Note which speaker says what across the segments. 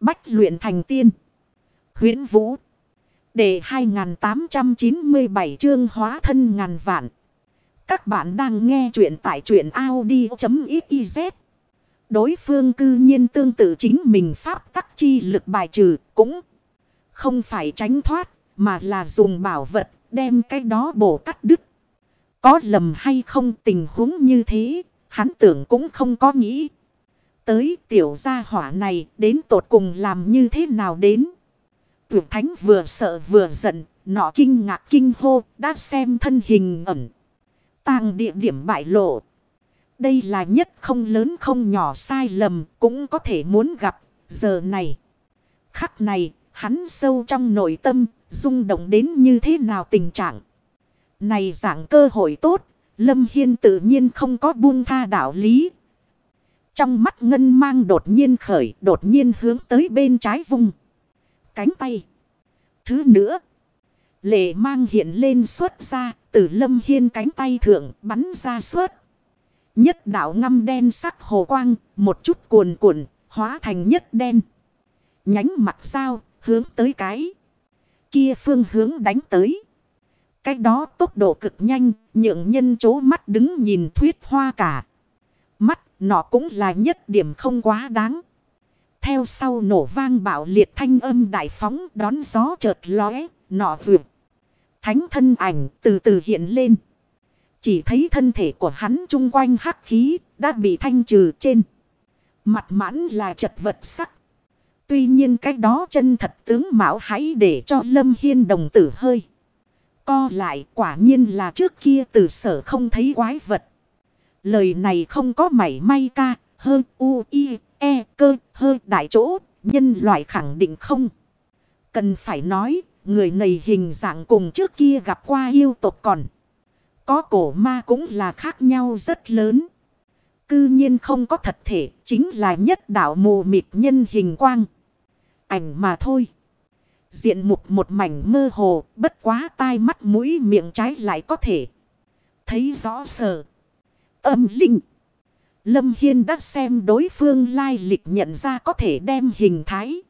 Speaker 1: Bách luyện thành tiên. huyễn Vũ. Để 2897 chương hóa thân ngàn vạn. Các bạn đang nghe truyện tại truyện Audi.xyz. Đối phương cư nhiên tương tự chính mình pháp tắc chi lực bài trừ cũng không phải tránh thoát mà là dùng bảo vật đem cái đó bổ cắt đứt. Có lầm hay không tình huống như thế, hắn tưởng cũng không có nghĩ. Tới tiểu gia hỏa này đến tột cùng làm như thế nào đến. Tuyệt thánh vừa sợ vừa giận, nọ kinh ngạc kinh hô, đã xem thân hình ẩn. Tàng địa điểm bại lộ. Đây là nhất không lớn không nhỏ sai lầm, cũng có thể muốn gặp, giờ này. Khắc này, hắn sâu trong nội tâm, rung động đến như thế nào tình trạng. Này dạng cơ hội tốt, Lâm Hiên tự nhiên không có buông tha đạo lý. Trong mắt ngân mang đột nhiên khởi, đột nhiên hướng tới bên trái vùng. Cánh tay. Thứ nữa, lệ mang hiện lên xuất ra, từ Lâm Hiên cánh tay thượng bắn ra suốt. Nhất đạo ngăm đen sắc hồ quang, một chút cuồn cuộn, hóa thành nhất đen. Nhánh mặt sao hướng tới cái. Kia phương hướng đánh tới. Cái đó tốc độ cực nhanh, nhượng nhân chố mắt đứng nhìn thuyết hoa cả. Mắt, nọ cũng là nhất điểm không quá đáng. Theo sau nổ vang bạo liệt thanh âm đại phóng đón gió chợt lóe, nọ vượt. Thánh thân ảnh từ từ hiện lên. Chỉ thấy thân thể của hắn chung quanh hắc khí đã bị thanh trừ trên. Mặt mãn là chật vật sắc. Tuy nhiên cái đó chân thật tướng mạo hãy để cho Lâm Hiên đồng tử hơi. Co lại quả nhiên là trước kia từ sở không thấy quái vật. Lời này không có mảy may ca, hơ, u, i, e, cơ, hơi đại chỗ, nhân loại khẳng định không. Cần phải nói, người này hình dạng cùng trước kia gặp qua yêu tộc còn. Có cổ ma cũng là khác nhau rất lớn. Cư nhiên không có thật thể, chính là nhất đạo mù mịt nhân hình quang. Ảnh mà thôi. Diện mục một mảnh mơ hồ, bất quá tai mắt mũi miệng trái lại có thể. Thấy rõ sở. Âm linh. Lâm Hiên đã xem đối phương lai lịch nhận ra có thể đem hình thái.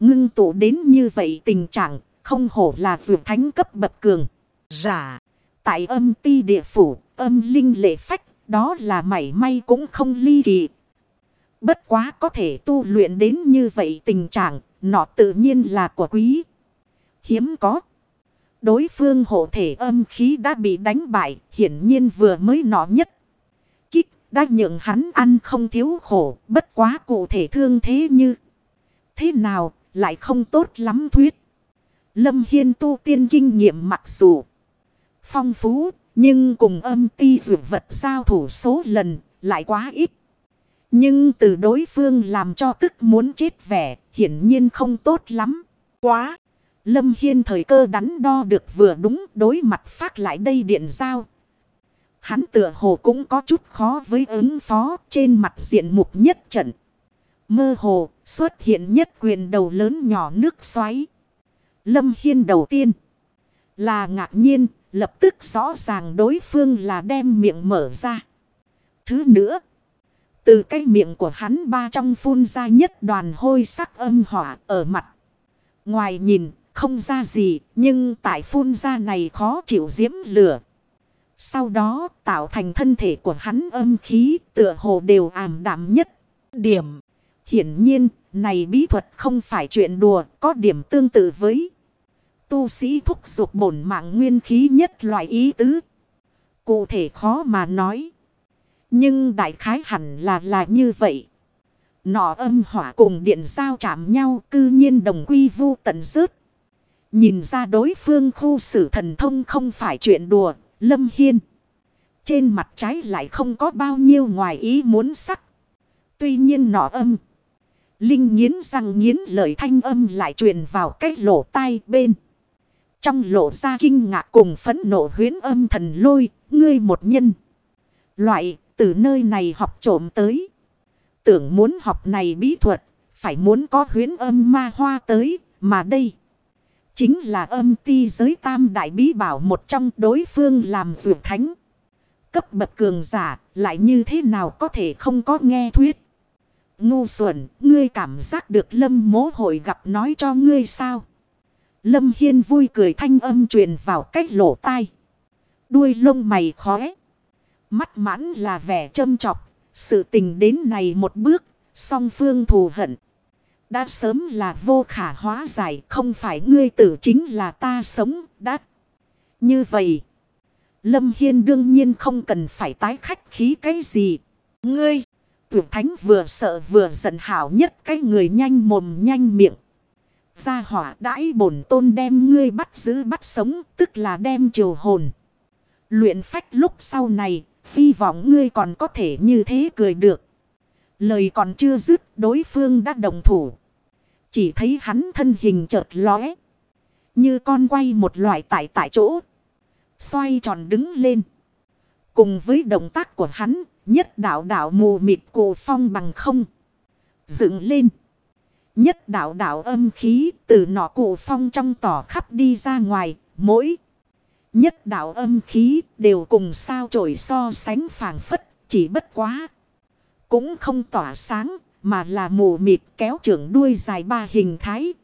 Speaker 1: Ngưng tụ đến như vậy tình trạng, không hổ là vượt thánh cấp bậc cường. Giả. Tại âm ti địa phủ, âm linh lệ phách, đó là mảy may cũng không ly kỳ. Bất quá có thể tu luyện đến như vậy tình trạng, nọ tự nhiên là của quý. Hiếm có. Đối phương hộ thể âm khí đã bị đánh bại, hiển nhiên vừa mới nọ nhất. Đã nhượng hắn ăn không thiếu khổ, bất quá cụ thể thương thế như. Thế nào, lại không tốt lắm thuyết. Lâm Hiên tu tiên kinh nghiệm mặc dù phong phú, nhưng cùng âm ti dụ vật giao thủ số lần lại quá ít. Nhưng từ đối phương làm cho tức muốn chết vẻ, hiển nhiên không tốt lắm. Quá! Lâm Hiên thời cơ đắn đo được vừa đúng đối mặt phát lại đây điện giao. Hắn tựa hồ cũng có chút khó với ứng phó trên mặt diện mục nhất trận. Mơ hồ, xuất hiện nhất quyền đầu lớn nhỏ nước xoáy. Lâm Hiên đầu tiên là ngạc nhiên, lập tức rõ ràng đối phương là đem miệng mở ra. Thứ nữa. Từ cái miệng của hắn ba trong phun ra nhất đoàn hôi sắc âm hỏa ở mặt. Ngoài nhìn, không ra gì, nhưng tại phun ra này khó chịu diễm lửa. Sau đó tạo thành thân thể của hắn âm khí tựa hồ đều ảm đạm nhất. Điểm. Hiển nhiên này bí thuật không phải chuyện đùa có điểm tương tự với. Tu sĩ thúc dục bổn mạng nguyên khí nhất loại ý tứ. Cụ thể khó mà nói. Nhưng đại khái hẳn là là như vậy. Nọ âm hỏa cùng điện giao chạm nhau cư nhiên đồng quy vu tận rớt. Nhìn ra đối phương khu xử thần thông không phải chuyện đùa, lâm hiên. Trên mặt trái lại không có bao nhiêu ngoài ý muốn sắc. Tuy nhiên nọ âm. Linh nghiến răng nghiến lời thanh âm lại truyền vào cái lỗ tai bên. Trong lộ ra kinh ngạc cùng phấn nộ huyến âm thần lôi, ngươi một nhân. Loại từ nơi này học trộm tới. Tưởng muốn học này bí thuật, phải muốn có huyến âm ma hoa tới, mà đây. Chính là âm ti giới tam đại bí bảo một trong đối phương làm vượt thánh. Cấp bậc cường giả, lại như thế nào có thể không có nghe thuyết. ngu xuẩn, ngươi cảm giác được lâm mố hội gặp nói cho ngươi sao. Lâm Hiên vui cười thanh âm truyền vào cách lỗ tai. Đuôi lông mày khóe. Mắt mãn là vẻ châm chọc. Sự tình đến này một bước, song phương thù hận. Đã sớm là vô khả hóa giải, không phải ngươi tử chính là ta sống, đã. Như vậy, Lâm Hiên đương nhiên không cần phải tái khách khí cái gì. Ngươi, tuyệt thánh vừa sợ vừa giận hảo nhất cái người nhanh mồm nhanh miệng. Gia hỏa đãi bổn tôn đem ngươi bắt giữ bắt sống, tức là đem triều hồn. Luyện phách lúc sau này, hy vọng ngươi còn có thể như thế cười được. Lời còn chưa dứt, đối phương đã đồng thủ. Chỉ thấy hắn thân hình chợt lóe. Như con quay một loại tại tại chỗ. Xoay tròn đứng lên. Cùng với động tác của hắn, nhất đạo đạo mù mịt cổ phong bằng không. Dựng lên. Nhất đạo đạo âm khí từ nọ cổ phong trong tỏ khắp đi ra ngoài, mỗi. Nhất đạo âm khí đều cùng sao trổi so sánh phản phất, chỉ bất quá. Cũng không tỏa sáng, mà là mù mịt kéo trưởng đuôi dài ba hình thái.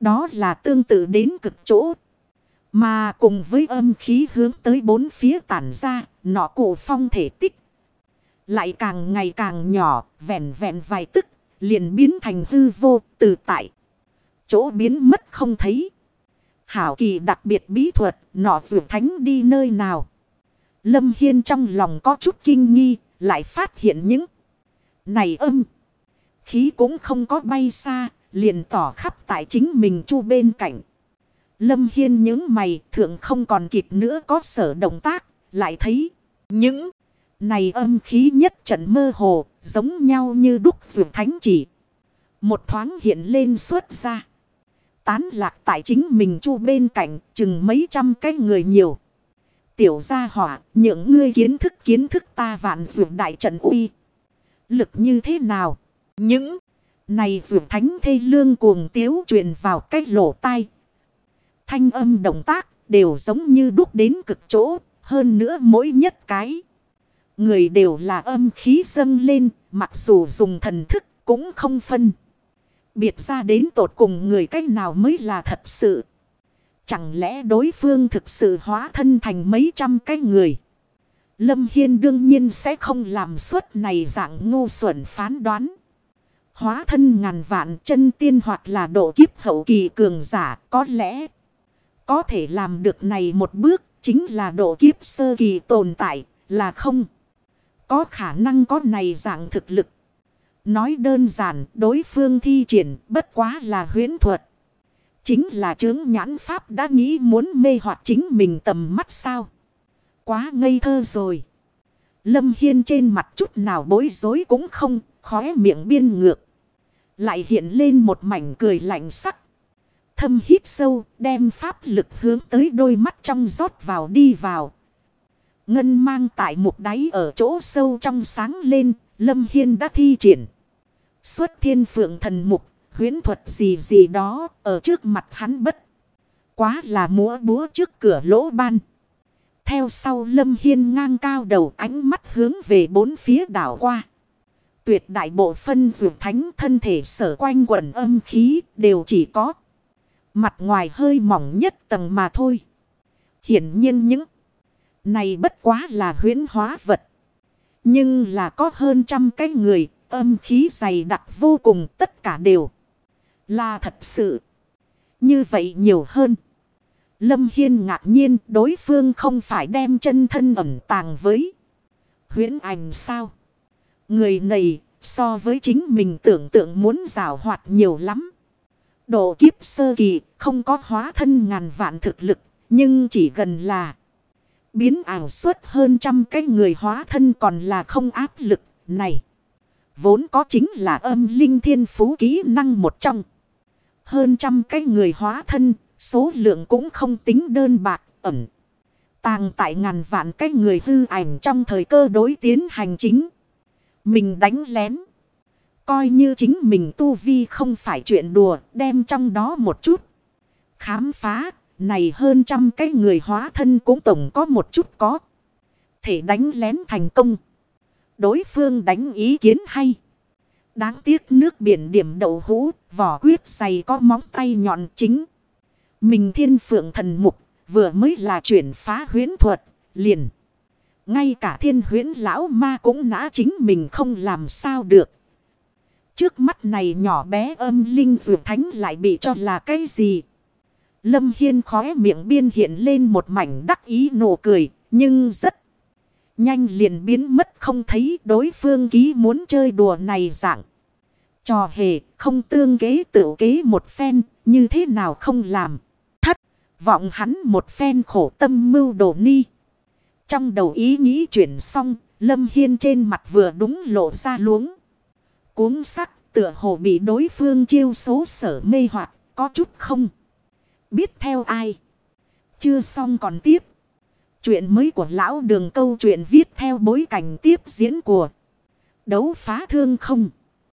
Speaker 1: Đó là tương tự đến cực chỗ. Mà cùng với âm khí hướng tới bốn phía tản ra, nọ cổ phong thể tích. Lại càng ngày càng nhỏ, vẹn vẹn vài tức, liền biến thành hư vô từ tại. Chỗ biến mất không thấy. Hảo kỳ đặc biệt bí thuật, nọ vượt thánh đi nơi nào. Lâm Hiên trong lòng có chút kinh nghi, lại phát hiện những này âm. Khí cũng không có bay xa, liền tỏ khắp tại chính mình chu bên cạnh. Lâm Hiên những mày thượng không còn kịp nữa có sở động tác, lại thấy những này âm khí nhất trận mơ hồ, giống nhau như đúc vượt thánh chỉ. Một thoáng hiện lên suốt ra. Tán lạc tại chính mình chu bên cạnh, chừng mấy trăm cái người nhiều. Tiểu gia hỏa, những ngươi kiến thức kiến thức ta vạn vượt đại trận uy. Lực như thế nào? Những này dù thánh thê lương cuồng tiếu truyền vào cái lỗ tai. Thanh âm động tác đều giống như đúc đến cực chỗ, hơn nữa mỗi nhất cái. Người đều là âm khí dâng lên, mặc dù dùng thần thức cũng không phân. Biệt ra đến tột cùng người cách nào mới là thật sự. Chẳng lẽ đối phương thực sự hóa thân thành mấy trăm cái người. Lâm Hiên đương nhiên sẽ không làm suốt này dạng ngu xuẩn phán đoán. Hóa thân ngàn vạn chân tiên hoặc là độ kiếp hậu kỳ cường giả có lẽ. Có thể làm được này một bước chính là độ kiếp sơ kỳ tồn tại là không. Có khả năng có này dạng thực lực. Nói đơn giản đối phương thi triển bất quá là huyễn thuật. Chính là chứng nhãn pháp đã nghĩ muốn mê hoặc chính mình tầm mắt sao. Quá ngây thơ rồi. Lâm Hiên trên mặt chút nào bối rối cũng không, khóe miệng biên ngược. Lại hiện lên một mảnh cười lạnh sắc. Thâm hít sâu, đem pháp lực hướng tới đôi mắt trong rót vào đi vào. Ngân mang tại một đáy ở chỗ sâu trong sáng lên, Lâm Hiên đã thi triển. Xuất thiên phượng thần mục, huyến thuật gì gì đó, ở trước mặt hắn bất. Quá là múa búa trước cửa lỗ ban. Theo sau Lâm Hiên ngang cao đầu ánh mắt hướng về bốn phía đảo qua. Tuyệt đại bộ phân dược thánh thân thể sở quanh quần âm khí đều chỉ có. Mặt ngoài hơi mỏng nhất tầng mà thôi. Hiển nhiên những này bất quá là huyễn hóa vật. Nhưng là có hơn trăm cái người, âm khí dày đặc vô cùng tất cả đều là thật sự. Như vậy nhiều hơn. Lâm Hiên ngạc nhiên đối phương không phải đem chân thân ẩm tàng với huyễn ảnh sao. Người này so với chính mình tưởng tượng muốn rào hoạt nhiều lắm. Độ kiếp sơ kỳ không có hóa thân ngàn vạn thực lực nhưng chỉ gần là biến ảo suất hơn trăm cái người hóa thân còn là không áp lực này. Vốn có chính là âm linh thiên phú kỹ năng một trong. Hơn trăm cái người hóa thân, số lượng cũng không tính đơn bạc, ẩn. Tàng tại ngàn vạn cái người hư ảnh trong thời cơ đối tiến hành chính. Mình đánh lén. Coi như chính mình tu vi không phải chuyện đùa, đem trong đó một chút. Khám phá, này hơn trăm cái người hóa thân cũng tổng có một chút có. Thể đánh lén thành công. Đối phương đánh ý kiến hay. Đáng tiếc nước biển điểm đậu hũ, vỏ quyết dày có móng tay nhọn chính. Mình thiên phượng thần mục, vừa mới là chuyển phá huyến thuật, liền. Ngay cả thiên huyến lão ma cũng nã chính mình không làm sao được. Trước mắt này nhỏ bé âm linh dù thánh lại bị cho là cái gì? Lâm Hiên khóe miệng biên hiện lên một mảnh đắc ý nụ cười, nhưng rất nhanh liền biến mất không thấy đối phương ký muốn chơi đùa này dạng. Trò hề không tương kế tự kế một phen, như thế nào không làm. Thất, vọng hắn một phen khổ tâm mưu đồ ni. Trong đầu ý nghĩ chuyển xong, Lâm Hiên trên mặt vừa đúng lộ ra luống. Cuốn sắc tựa hồ bị đối phương chiêu số sở mê hoặc có chút không. Biết theo ai. Chưa xong còn tiếp. Chuyện mới của lão đường câu chuyện viết theo bối cảnh tiếp diễn của đấu phá thương không.